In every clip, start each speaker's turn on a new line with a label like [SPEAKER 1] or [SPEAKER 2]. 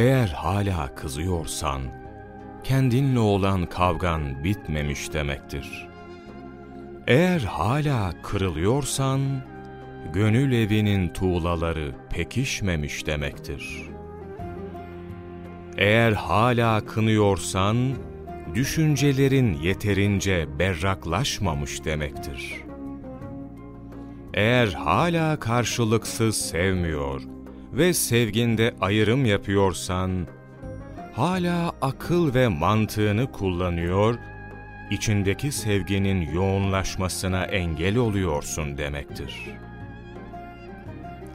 [SPEAKER 1] Eğer hala kızıyorsan, kendinle olan kavgan bitmemiş demektir. Eğer hala kırılıyorsan, gönül evinin tuğlaları pekişmemiş demektir. Eğer hala kınıyorsan, düşüncelerin yeterince berraklaşmamış demektir. Eğer hala karşılıksız sevmiyor ve sevginde ayrım yapıyorsan, hala akıl ve mantığını kullanıyor, içindeki sevginin yoğunlaşmasına engel oluyorsun demektir.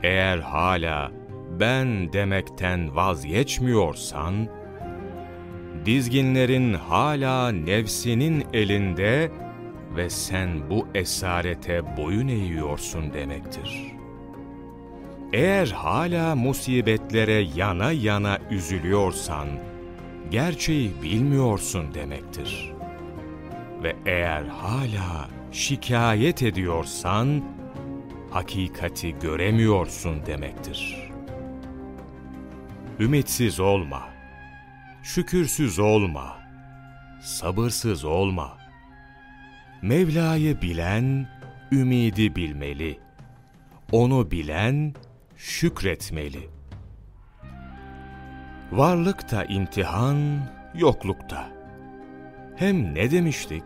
[SPEAKER 1] Eğer hala ben demekten vazgeçmiyorsan, dizginlerin hala nefsinin elinde ve sen bu esarete boyun eğiyorsun demektir. Eğer hala musibetlere yana yana üzülüyorsan, gerçeği bilmiyorsun demektir. Ve eğer hala şikayet ediyorsan, hakikati göremiyorsun demektir. Ümitsiz olma, şükürsüz olma, sabırsız olma. Mevla'yı bilen, ümidi bilmeli. Onu bilen, şükretmeli. Varlıkta imtihan, yoklukta. Hem ne demiştik?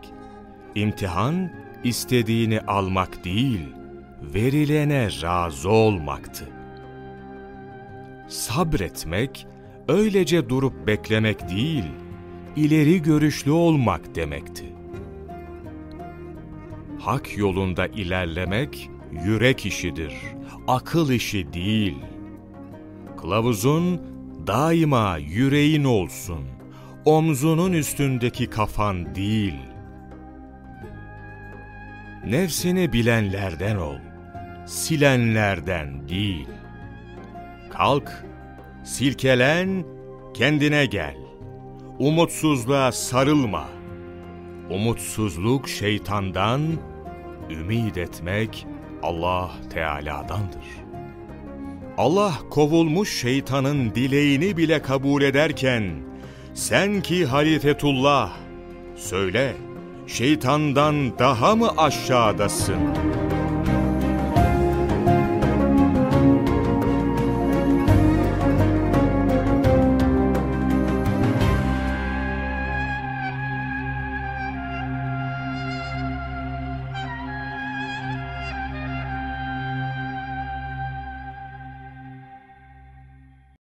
[SPEAKER 1] İmtihan, istediğini almak değil, verilene razı olmaktı. Sabretmek, öylece durup beklemek değil, ileri görüşlü olmak demekti. Hak yolunda ilerlemek, yürek işidir, akıl işi değil. Kılavuzun daima yüreğin olsun, omzunun üstündeki kafan değil. Nefsini bilenlerden ol, silenlerden değil. Kalk, silkelen, kendine gel. Umutsuzluğa sarılma. Umutsuzluk şeytandan, ümid etmek Allah Teala'dandır. Allah kovulmuş şeytanın dileğini bile kabul ederken, sen ki halifetullah, söyle, şeytandan daha mı aşağıdasın?''